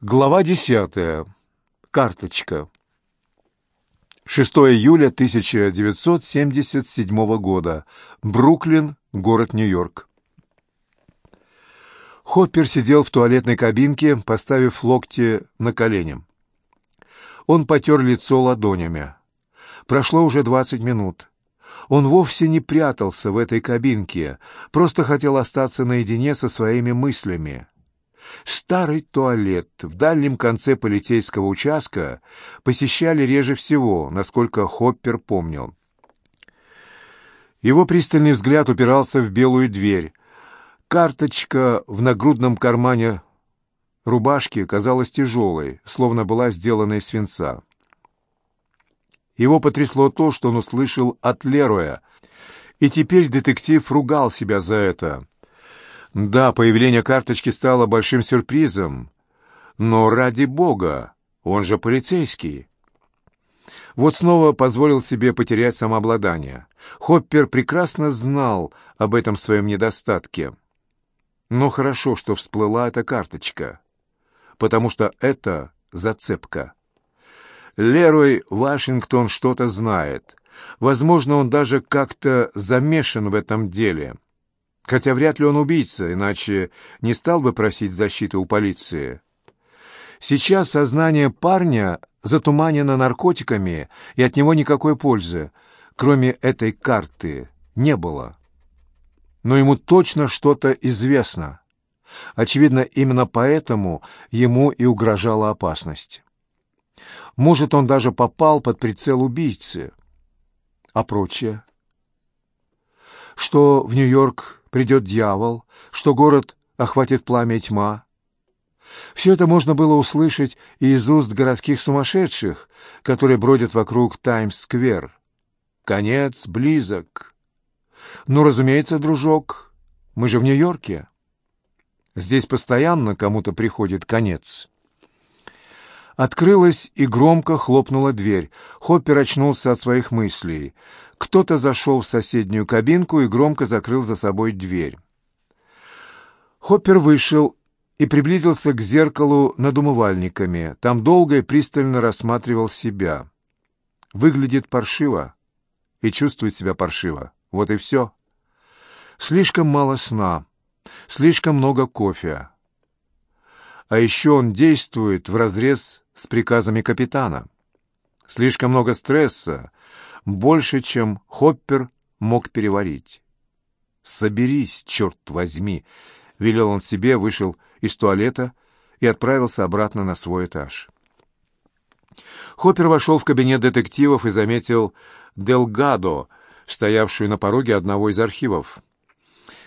Глава десятая. Карточка. 6 июля 1977 года. Бруклин, город Нью-Йорк. Хоппер сидел в туалетной кабинке, поставив локти на колени. Он потер лицо ладонями. Прошло уже 20 минут. Он вовсе не прятался в этой кабинке, просто хотел остаться наедине со своими мыслями. Старый туалет в дальнем конце полицейского участка посещали реже всего, насколько Хоппер помнил. Его пристальный взгляд упирался в белую дверь. Карточка в нагрудном кармане рубашки казалась тяжелой, словно была сделана из свинца. Его потрясло то, что он услышал от Лероя, и теперь детектив ругал себя за это — да, появление карточки стало большим сюрпризом, но ради бога, он же полицейский. Вот снова позволил себе потерять самообладание. Хоппер прекрасно знал об этом своем недостатке. Но хорошо, что всплыла эта карточка, потому что это зацепка. Лерой Вашингтон что-то знает. Возможно, он даже как-то замешан в этом деле. Хотя вряд ли он убийца, иначе не стал бы просить защиты у полиции. Сейчас сознание парня затуманено наркотиками, и от него никакой пользы, кроме этой карты, не было. Но ему точно что-то известно. Очевидно, именно поэтому ему и угрожала опасность. Может, он даже попал под прицел убийцы. А прочее? Что в Нью-Йорк придет дьявол, что город охватит пламя и тьма. Все это можно было услышать и из уст городских сумасшедших, которые бродят вокруг Таймс-сквер. Конец близок. Ну, разумеется, дружок, мы же в Нью-Йорке. Здесь постоянно кому-то приходит конец. Открылась и громко хлопнула дверь. Хоппер очнулся от своих мыслей. Кто-то зашел в соседнюю кабинку и громко закрыл за собой дверь. Хоппер вышел и приблизился к зеркалу над умывальниками. Там долго и пристально рассматривал себя. Выглядит паршиво и чувствует себя паршиво. Вот и все. Слишком мало сна, слишком много кофе. А еще он действует вразрез с приказами капитана. Слишком много стресса, больше, чем Хоппер мог переварить. «Соберись, черт возьми!» — велел он себе, вышел из туалета и отправился обратно на свой этаж. Хоппер вошел в кабинет детективов и заметил Делгадо, стоявшую на пороге одного из архивов.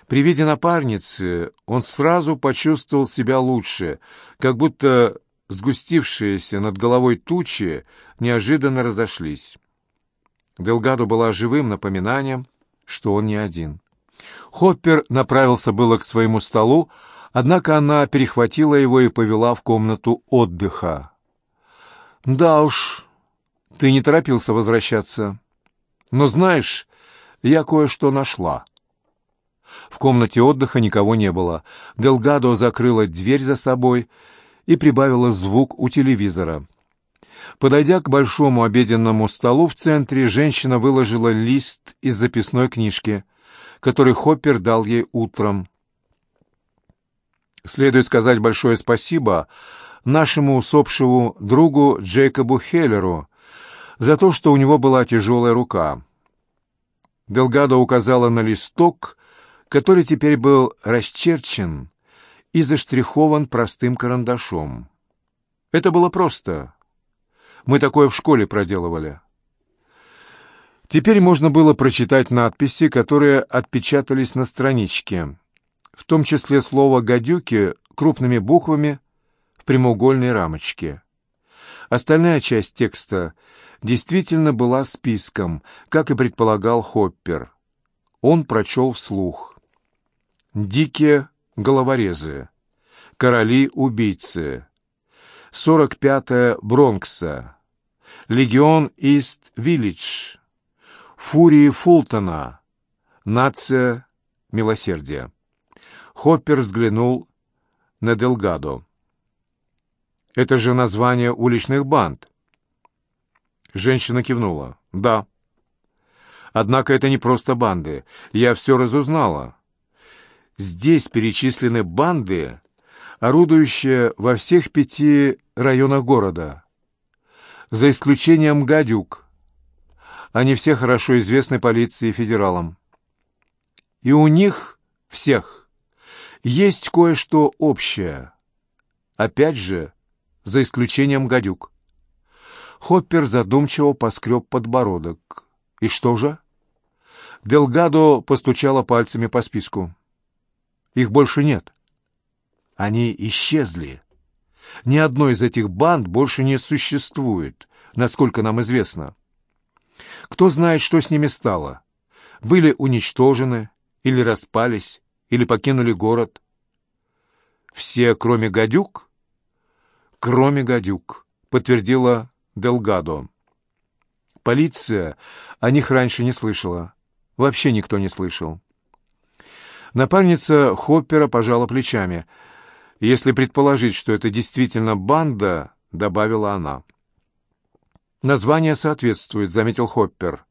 При виде напарницы он сразу почувствовал себя лучше, как будто сгустившиеся над головой тучи неожиданно разошлись. Делгадо была живым напоминанием, что он не один. Хоппер направился было к своему столу, однако она перехватила его и повела в комнату отдыха. «Да уж, ты не торопился возвращаться. Но знаешь, я кое-что нашла». В комнате отдыха никого не было. Делгадо закрыла дверь за собой и прибавила звук у телевизора. Подойдя к большому обеденному столу в центре, женщина выложила лист из записной книжки, который Хоппер дал ей утром. Следует сказать большое спасибо нашему усопшему другу Джейкобу Хеллеру за то, что у него была тяжелая рука. Делгадо указала на листок, который теперь был расчерчен и заштрихован простым карандашом. Это было просто. Мы такое в школе проделывали. Теперь можно было прочитать надписи, которые отпечатались на страничке, в том числе слово «гадюки» крупными буквами в прямоугольной рамочке. Остальная часть текста действительно была списком, как и предполагал Хоппер. Он прочел вслух. «Дикие головорезы, короли-убийцы, 45-я Бронкса, Легион Ист-Виллидж, Фурии Фултона, Нация Милосердия. Хоппер взглянул на Делгадо. Это же название уличных банд. Женщина кивнула. «Да». «Однако это не просто банды. Я все разузнала. Здесь перечислены банды, орудующие во всех пяти районах города, за исключением гадюк. Они все хорошо известны полиции и федералам. И у них всех есть кое-что общее. Опять же, за исключением гадюк. Хоппер задумчиво поскреб подбородок. И что же? Делгадо постучала пальцами по списку. Их больше нет. Они исчезли. Ни одной из этих банд больше не существует, насколько нам известно. Кто знает, что с ними стало? Были уничтожены, или распались, или покинули город? Все, кроме гадюк? Кроме гадюк, подтвердила Делгадо. Полиция о них раньше не слышала. Вообще никто не слышал. Напарница Хоппера пожала плечами. «Если предположить, что это действительно банда», — добавила она. «Название соответствует», — заметил Хоппер.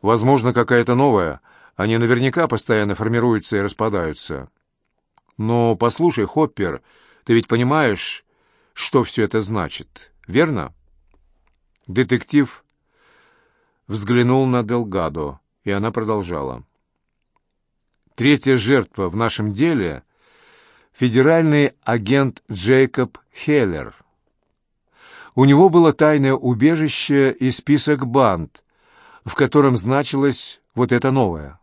«Возможно, какая-то новая. Они наверняка постоянно формируются и распадаются». «Но послушай, Хоппер, ты ведь понимаешь, что все это значит, верно?» Детектив взглянул на Делгадо, и она продолжала. «Третья жертва в нашем деле — федеральный агент Джейкоб Хеллер. У него было тайное убежище и список банд, в котором значилось вот это новое.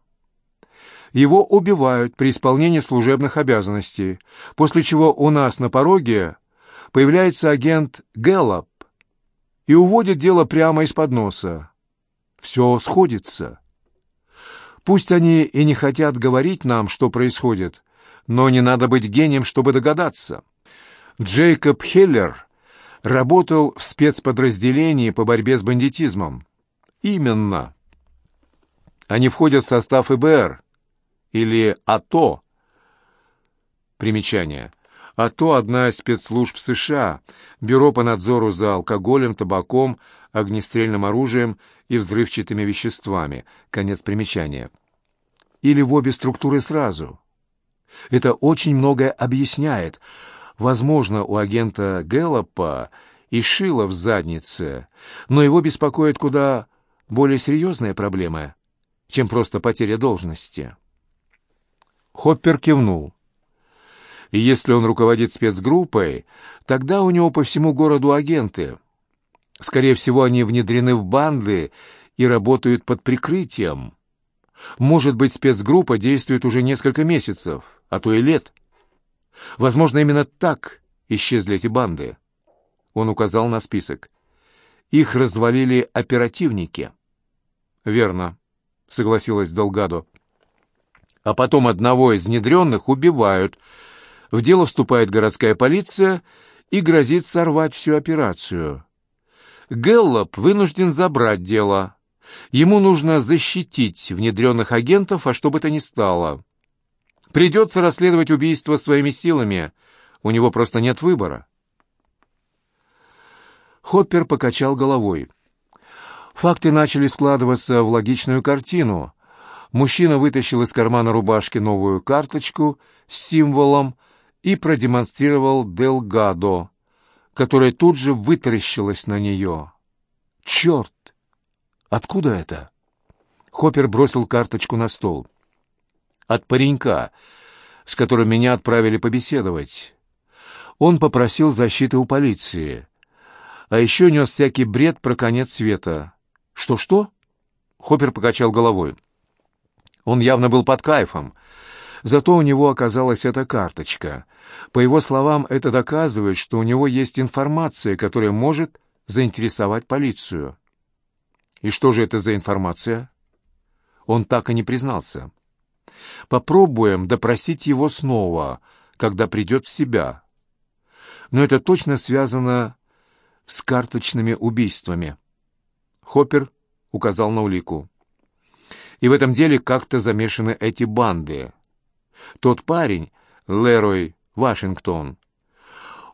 Его убивают при исполнении служебных обязанностей, после чего у нас на пороге появляется агент Гэллоп и уводит дело прямо из-под носа. Все сходится. Пусть они и не хотят говорить нам, что происходит, но не надо быть гением, чтобы догадаться. Джейкоб Хеллер работал в спецподразделении по борьбе с бандитизмом. Именно. Они входят в состав ИБР или АТО. Примечание. АТО – одна из спецслужб США, Бюро по надзору за алкоголем, табаком, огнестрельным оружием и взрывчатыми веществами. Конец примечания. Или в обе структуры сразу. Это очень многое объясняет. Возможно, у агента Гэллопа и шило в заднице, но его беспокоит куда более серьезная проблема, чем просто потеря должности. Хоппер кивнул. И если он руководит спецгруппой, тогда у него по всему городу агенты. Скорее всего, они внедрены в банды и работают под прикрытием. Может быть, спецгруппа действует уже несколько месяцев, а то и лет. Возможно, именно так исчезли эти банды. Он указал на список. Их развалили оперативники. «Верно», — согласилась Долгадо. «А потом одного из внедренных убивают», в дело вступает городская полиция и грозит сорвать всю операцию. Геллоп вынужден забрать дело. Ему нужно защитить внедренных агентов, а что бы то ни стало. Придется расследовать убийство своими силами. У него просто нет выбора. Хоппер покачал головой. Факты начали складываться в логичную картину. Мужчина вытащил из кармана рубашки новую карточку с символом и продемонстрировал Делгадо, которая тут же вытаращилась на нее. «Черт! Откуда это?» Хоппер бросил карточку на стол. «От паренька, с которым меня отправили побеседовать. Он попросил защиты у полиции, а еще нес всякий бред про конец света. Что-что?» Хоппер покачал головой. Он явно был под кайфом — Зато у него оказалась эта карточка. По его словам, это доказывает, что у него есть информация, которая может заинтересовать полицию. И что же это за информация? Он так и не признался. Попробуем допросить его снова, когда придет в себя. Но это точно связано с карточными убийствами. Хоппер указал на улику. И в этом деле как-то замешаны эти банды. Тот парень, Лерой Вашингтон,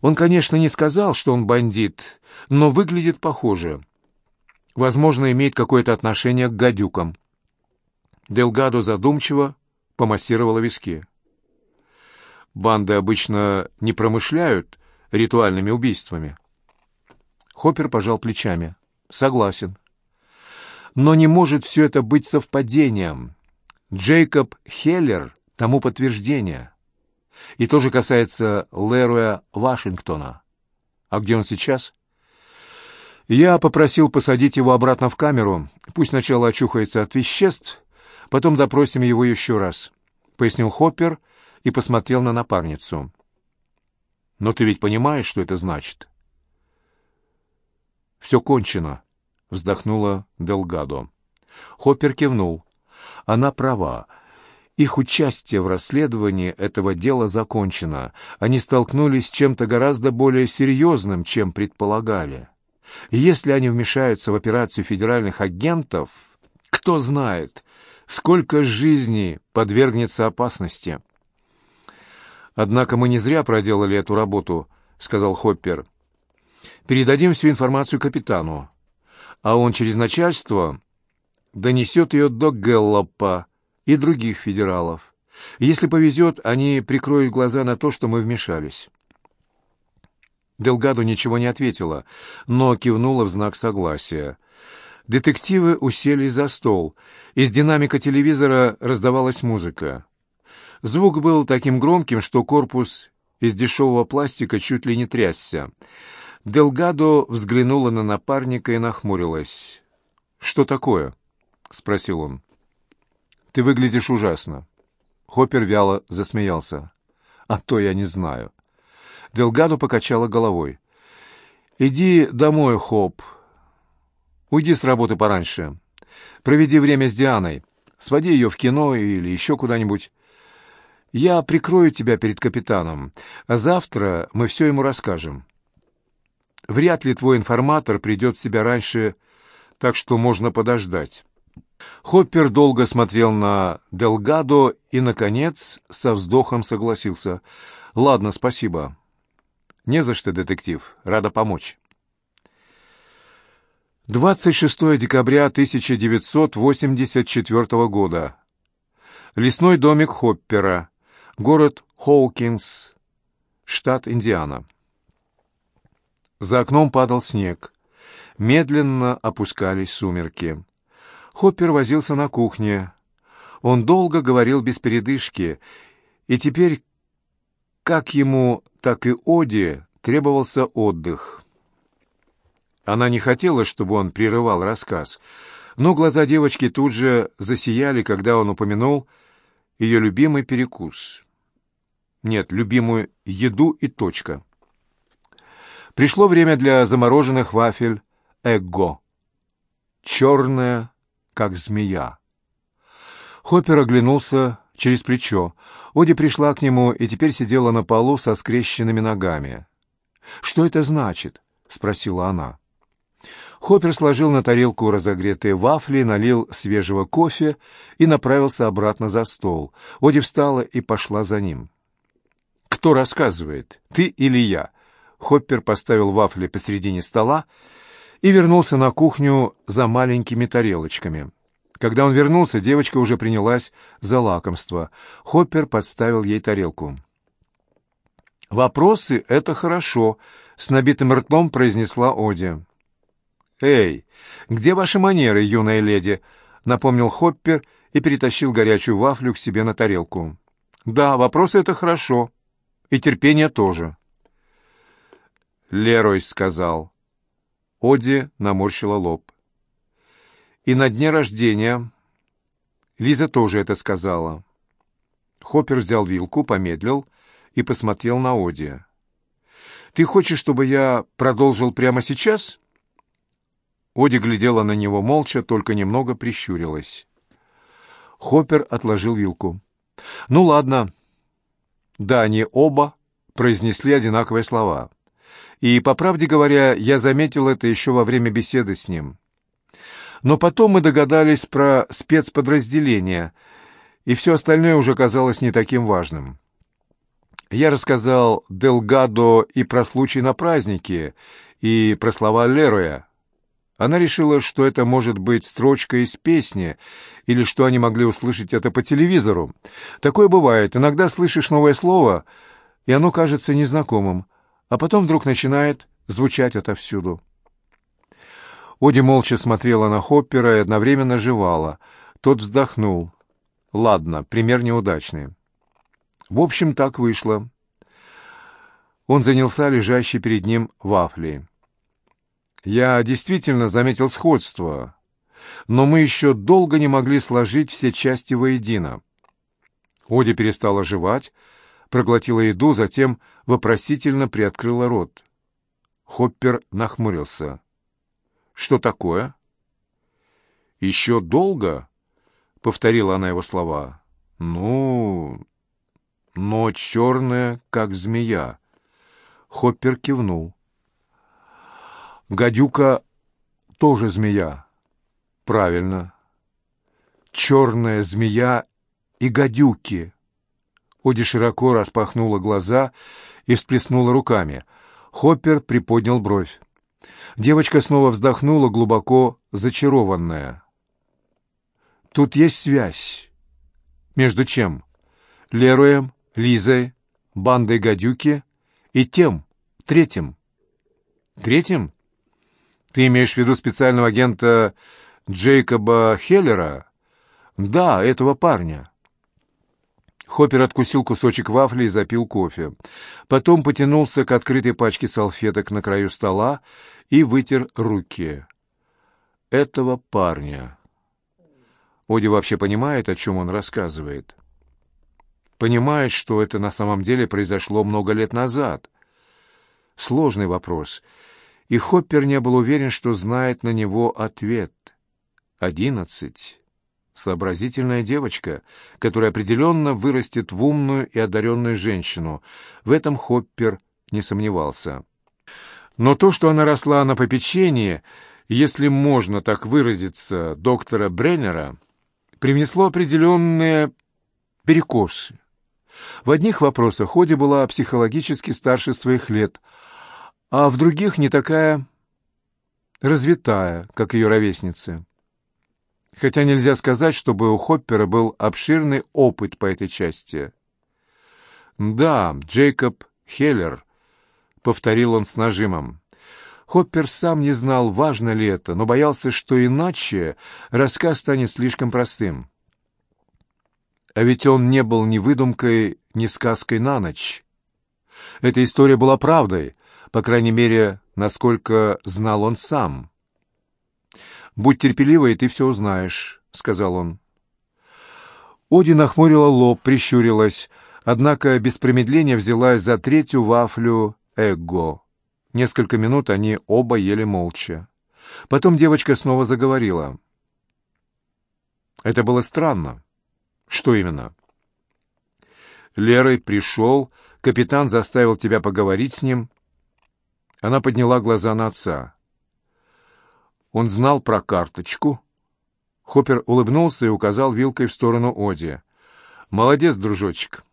Он, конечно, не сказал, что он бандит, но выглядит похоже. Возможно, имеет какое-то отношение к гадюкам. Делгадо задумчиво помассировала виски. Банды обычно не промышляют ритуальными убийствами. Хоппер пожал плечами. Согласен. Но не может все это быть совпадением. Джейкоб Хеллер тому подтверждение. И то же касается Леруя Вашингтона. А где он сейчас? Я попросил посадить его обратно в камеру. Пусть сначала очухается от веществ, потом допросим его еще раз, — пояснил Хоппер и посмотрел на напарницу. Но ты ведь понимаешь, что это значит? «Все кончено», — вздохнула Делгадо. Хоппер кивнул. Она права. Их участие в расследовании этого дела закончено. Они столкнулись с чем-то гораздо более серьезным, чем предполагали. Если они вмешаются в операцию федеральных агентов, кто знает, сколько жизней подвергнется опасности. «Однако мы не зря проделали эту работу», — сказал Хоппер. «Передадим всю информацию капитану, а он через начальство донесет ее до Гэллопа и других федералов. Если повезет, они прикроют глаза на то, что мы вмешались». Делгадо ничего не ответила, но кивнула в знак согласия. Детективы уселись за стол. Из динамика телевизора раздавалась музыка. Звук был таким громким, что корпус из дешевого пластика чуть ли не трясся. Делгадо взглянула на напарника и нахмурилась. «Что такое?» — спросил он. «Ты выглядишь ужасно». Хоппер вяло засмеялся. «А то я не знаю». Делгадо покачала головой. «Иди домой, Хоп. Уйди с работы пораньше. Проведи время с Дианой. Своди ее в кино или еще куда-нибудь. Я прикрою тебя перед капитаном, завтра мы все ему расскажем. Вряд ли твой информатор придет в себя раньше, так что можно подождать». Хоппер долго смотрел на Делгадо и, наконец, со вздохом согласился. «Ладно, спасибо». «Не за что, детектив. Рада помочь». 26 декабря 1984 года. Лесной домик Хоппера. Город Хоукинс, штат Индиана. За окном падал снег. Медленно опускались сумерки. Хоппер возился на кухне. Он долго говорил без передышки, и теперь, как ему, так и Оди, требовался отдых. Она не хотела, чтобы он прерывал рассказ, но глаза девочки тут же засияли, когда он упомянул ее любимый перекус. Нет, любимую еду и точка. Пришло время для замороженных вафель «Эго». Черная, как змея. Хоппер оглянулся через плечо. Оди пришла к нему и теперь сидела на полу со скрещенными ногами. «Что это значит?» — спросила она. Хоппер сложил на тарелку разогретые вафли, налил свежего кофе и направился обратно за стол. Оди встала и пошла за ним. «Кто рассказывает, ты или я?» Хоппер поставил вафли посредине стола и вернулся на кухню за маленькими тарелочками. Когда он вернулся, девочка уже принялась за лакомство. Хоппер подставил ей тарелку. «Вопросы — это хорошо», — с набитым ртом произнесла Оди. «Эй, где ваши манеры, юная леди?» — напомнил Хоппер и перетащил горячую вафлю к себе на тарелку. «Да, вопросы — это хорошо. И терпение тоже». Лерой сказал. Оди наморщила лоб. И на дне рождения Лиза тоже это сказала. Хоппер взял вилку, помедлил и посмотрел на Оди. «Ты хочешь, чтобы я продолжил прямо сейчас?» Оди глядела на него молча, только немного прищурилась. Хоппер отложил вилку. «Ну ладно». Да, они оба произнесли одинаковые слова. И, по правде говоря, я заметил это еще во время беседы с ним. Но потом мы догадались про спецподразделения, и все остальное уже казалось не таким важным. Я рассказал Делгадо и про случай на празднике, и про слова Лероя. Она решила, что это может быть строчка из песни, или что они могли услышать это по телевизору. Такое бывает. Иногда слышишь новое слово, и оно кажется незнакомым, а потом вдруг начинает звучать отовсюду. Оди молча смотрела на Хоппера и одновременно жевала. Тот вздохнул. «Ладно, пример неудачный». В общем, так вышло. Он занялся лежащей перед ним вафлей. Я действительно заметил сходство, но мы еще долго не могли сложить все части воедино. Оди перестала жевать, проглотила еду, затем вопросительно приоткрыла рот. Хоппер нахмурился. «Что такое?» «Еще долго?» — повторила она его слова. «Ну, ночь черная, как змея». Хоппер кивнул. «Гадюка тоже змея». «Правильно. Черная змея и гадюки». Оди широко распахнула глаза и всплеснула руками. Хоппер приподнял бровь. Девочка снова вздохнула, глубоко зачарованная. «Тут есть связь. Между чем? Леруем, Лизой, бандой гадюки и тем, третьим». «Третьим? Ты имеешь в виду специального агента Джейкоба Хеллера?» «Да, этого парня». Хоппер откусил кусочек вафли и запил кофе. Потом потянулся к открытой пачке салфеток на краю стола и вытер руки. «Этого парня». Оди вообще понимает, о чем он рассказывает. Понимает, что это на самом деле произошло много лет назад. Сложный вопрос. И Хоппер не был уверен, что знает на него ответ. «Одиннадцать» сообразительная девочка, которая определенно вырастет в умную и одаренную женщину. В этом Хоппер не сомневался. Но то, что она росла на попечении, если можно так выразиться, доктора Бреннера, привнесло определенные перекосы. В одних вопросах Ходи была психологически старше своих лет, а в других не такая развитая, как ее ровесницы хотя нельзя сказать, чтобы у Хоппера был обширный опыт по этой части. «Да, Джейкоб Хеллер», — повторил он с нажимом. Хоппер сам не знал, важно ли это, но боялся, что иначе рассказ станет слишком простым. А ведь он не был ни выдумкой, ни сказкой на ночь. Эта история была правдой, по крайней мере, насколько знал он сам. «Будь терпелива, и ты все узнаешь», — сказал он. Оди нахмурила лоб, прищурилась, однако без промедления взялась за третью вафлю «Эго». Несколько минут они оба ели молча. Потом девочка снова заговорила. Это было странно. Что именно? Лерой пришел, капитан заставил тебя поговорить с ним. Она подняла глаза на отца. Он знал про карточку. Хоппер улыбнулся и указал вилкой в сторону Оди. «Молодец, дружочек.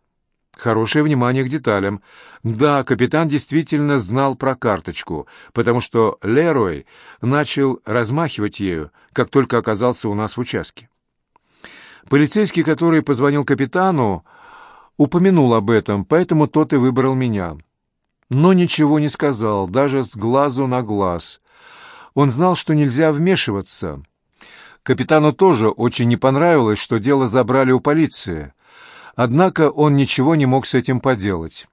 Хорошее внимание к деталям. Да, капитан действительно знал про карточку, потому что Лерой начал размахивать ею, как только оказался у нас в участке. Полицейский, который позвонил капитану, упомянул об этом, поэтому тот и выбрал меня. Но ничего не сказал, даже с глазу на глаз. Он знал, что нельзя вмешиваться. Капитану тоже очень не понравилось, что дело забрали у полиции. Однако он ничего не мог с этим поделать.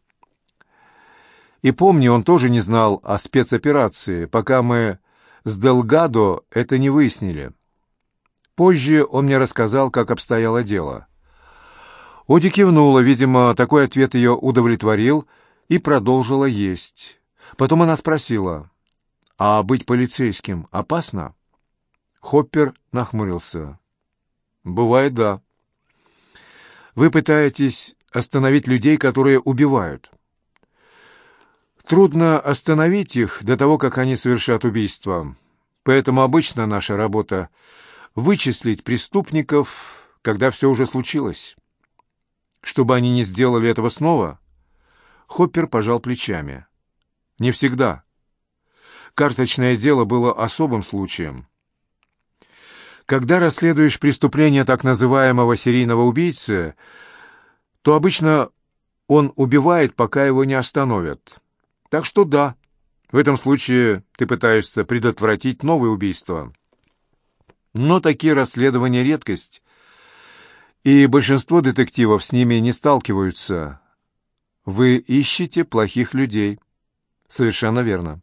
И помни, он тоже не знал о спецоперации, пока мы с Делгадо это не выяснили. Позже он мне рассказал, как обстояло дело. Оди кивнула, видимо, такой ответ ее удовлетворил, и продолжила есть. Потом она спросила, а быть полицейским опасно? Хоппер нахмурился. Бывает, да. Вы пытаетесь остановить людей, которые убивают. Трудно остановить их до того, как они совершат убийство. Поэтому обычно наша работа — вычислить преступников, когда все уже случилось. Чтобы они не сделали этого снова, Хоппер пожал плечами. «Не всегда. Карточное дело было особым случаем. Когда расследуешь преступление так называемого серийного убийцы, то обычно он убивает, пока его не остановят. Так что да, в этом случае ты пытаешься предотвратить новые убийства. Но такие расследования — редкость, и большинство детективов с ними не сталкиваются. Вы ищете плохих людей. Совершенно верно.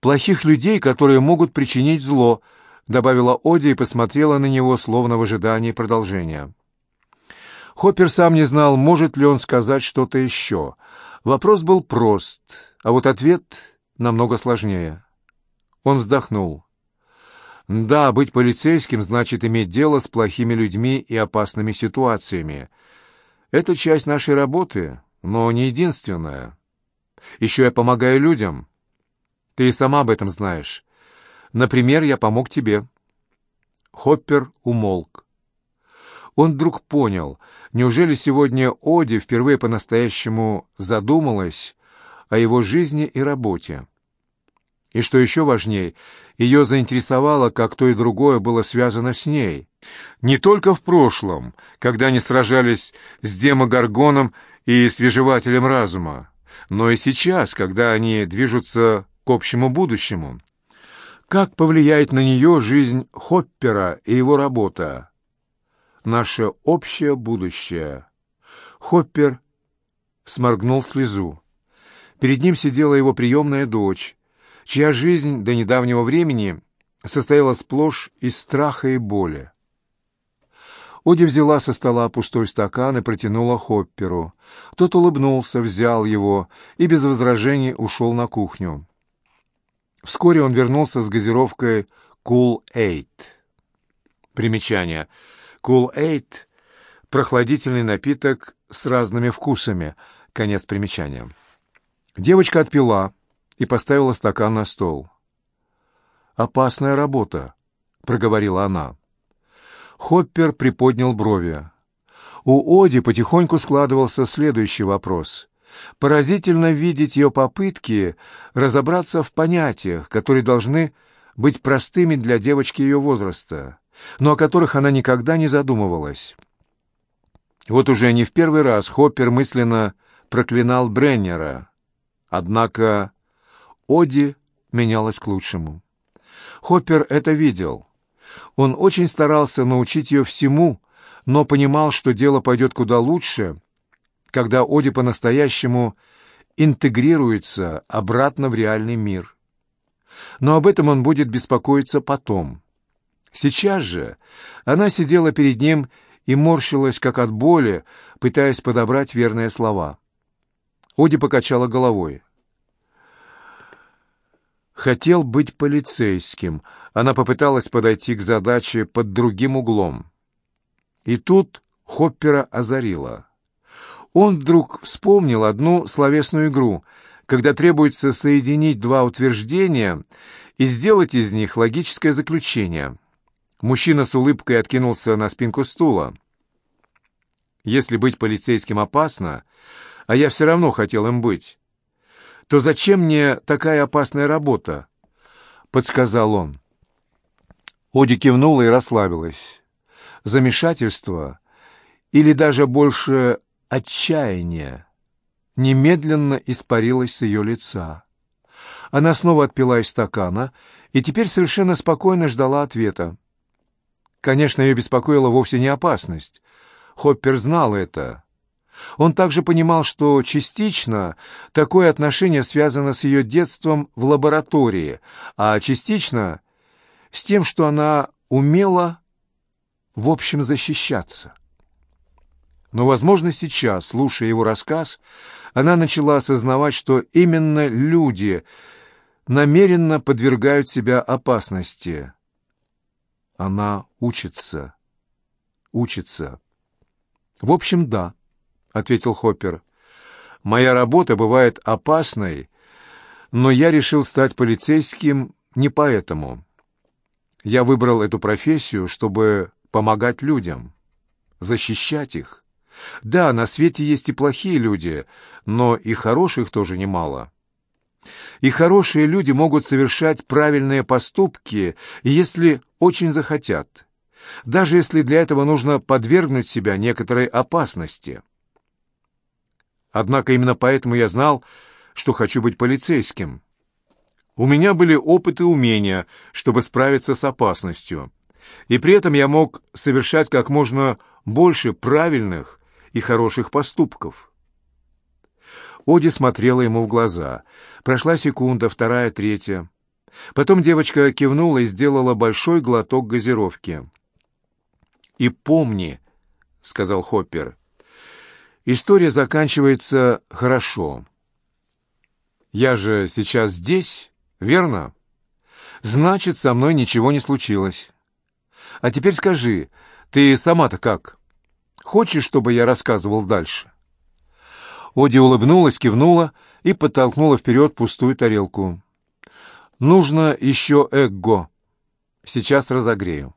Плохих людей, которые могут причинить зло, добавила Оди и посмотрела на него, словно в ожидании продолжения. Хоппер сам не знал, может ли он сказать что-то еще. Вопрос был прост, а вот ответ намного сложнее. Он вздохнул. Да, быть полицейским значит иметь дело с плохими людьми и опасными ситуациями. Это часть нашей работы, но не единственная. Еще я помогаю людям. Ты и сама об этом знаешь. Например, я помог тебе». Хоппер умолк. Он вдруг понял, неужели сегодня Оди впервые по-настоящему задумалась о его жизни и работе. И что еще важнее, ее заинтересовало, как то и другое было связано с ней. Не только в прошлом, когда они сражались с демогоргоном и свежевателем разума, но и сейчас, когда они движутся к общему будущему. Как повлияет на нее жизнь Хоппера и его работа? Наше общее будущее. Хоппер сморгнул слезу. Перед ним сидела его приемная дочь, чья жизнь до недавнего времени состояла сплошь из страха и боли. Оди взяла со стола пустой стакан и протянула Хопперу. Тот улыбнулся, взял его и без возражений ушел на кухню. Вскоре он вернулся с газировкой «Cool Aid». Примечание. «Cool Aid» — прохладительный напиток с разными вкусами. Конец примечания. Девочка отпила и поставила стакан на стол. «Опасная работа», — проговорила она. Хоппер приподнял брови. У Оди потихоньку складывался следующий вопрос. Поразительно видеть ее попытки разобраться в понятиях, которые должны быть простыми для девочки ее возраста, но о которых она никогда не задумывалась. Вот уже не в первый раз Хоппер мысленно проклинал Бреннера — Однако Оди менялась к лучшему. Хоппер это видел. Он очень старался научить ее всему, но понимал, что дело пойдет куда лучше, когда Оди по-настоящему интегрируется обратно в реальный мир. Но об этом он будет беспокоиться потом. Сейчас же она сидела перед ним и морщилась, как от боли, пытаясь подобрать верные слова. Оди покачала головой. Хотел быть полицейским. Она попыталась подойти к задаче под другим углом. И тут Хоппера озарила. Он вдруг вспомнил одну словесную игру, когда требуется соединить два утверждения и сделать из них логическое заключение. Мужчина с улыбкой откинулся на спинку стула. «Если быть полицейским опасно, а я все равно хотел им быть, то зачем мне такая опасная работа?» — подсказал он. Оди кивнула и расслабилась. Замешательство или даже больше отчаяние немедленно испарилось с ее лица. Она снова отпила из стакана и теперь совершенно спокойно ждала ответа. Конечно, ее беспокоила вовсе не опасность. Хоппер знал это. Он также понимал, что частично такое отношение связано с ее детством в лаборатории, а частично с тем, что она умела, в общем, защищаться. Но, возможно, сейчас, слушая его рассказ, она начала осознавать, что именно люди намеренно подвергают себя опасности. Она учится. Учится. В общем, да ответил Хоппер. «Моя работа бывает опасной, но я решил стать полицейским не поэтому. Я выбрал эту профессию, чтобы помогать людям, защищать их, Да, на свете есть и плохие люди, но и хороших тоже немало. И хорошие люди могут совершать правильные поступки, если очень захотят, даже если для этого нужно подвергнуть себя некоторой опасности. Однако именно поэтому я знал, что хочу быть полицейским. У меня были опыт и умения, чтобы справиться с опасностью, и при этом я мог совершать как можно больше правильных и хороших поступков. Оди смотрела ему в глаза. Прошла секунда, вторая, третья. Потом девочка кивнула и сделала большой глоток газировки. «И помни», — сказал Хоппер, — «история заканчивается хорошо. Я же сейчас здесь, верно? Значит, со мной ничего не случилось. А теперь скажи, ты сама-то как? Хочешь, чтобы я рассказывал дальше?» Оди улыбнулась, кивнула и подтолкнула вперед пустую тарелку. «Нужно еще эгго. Сейчас разогрею».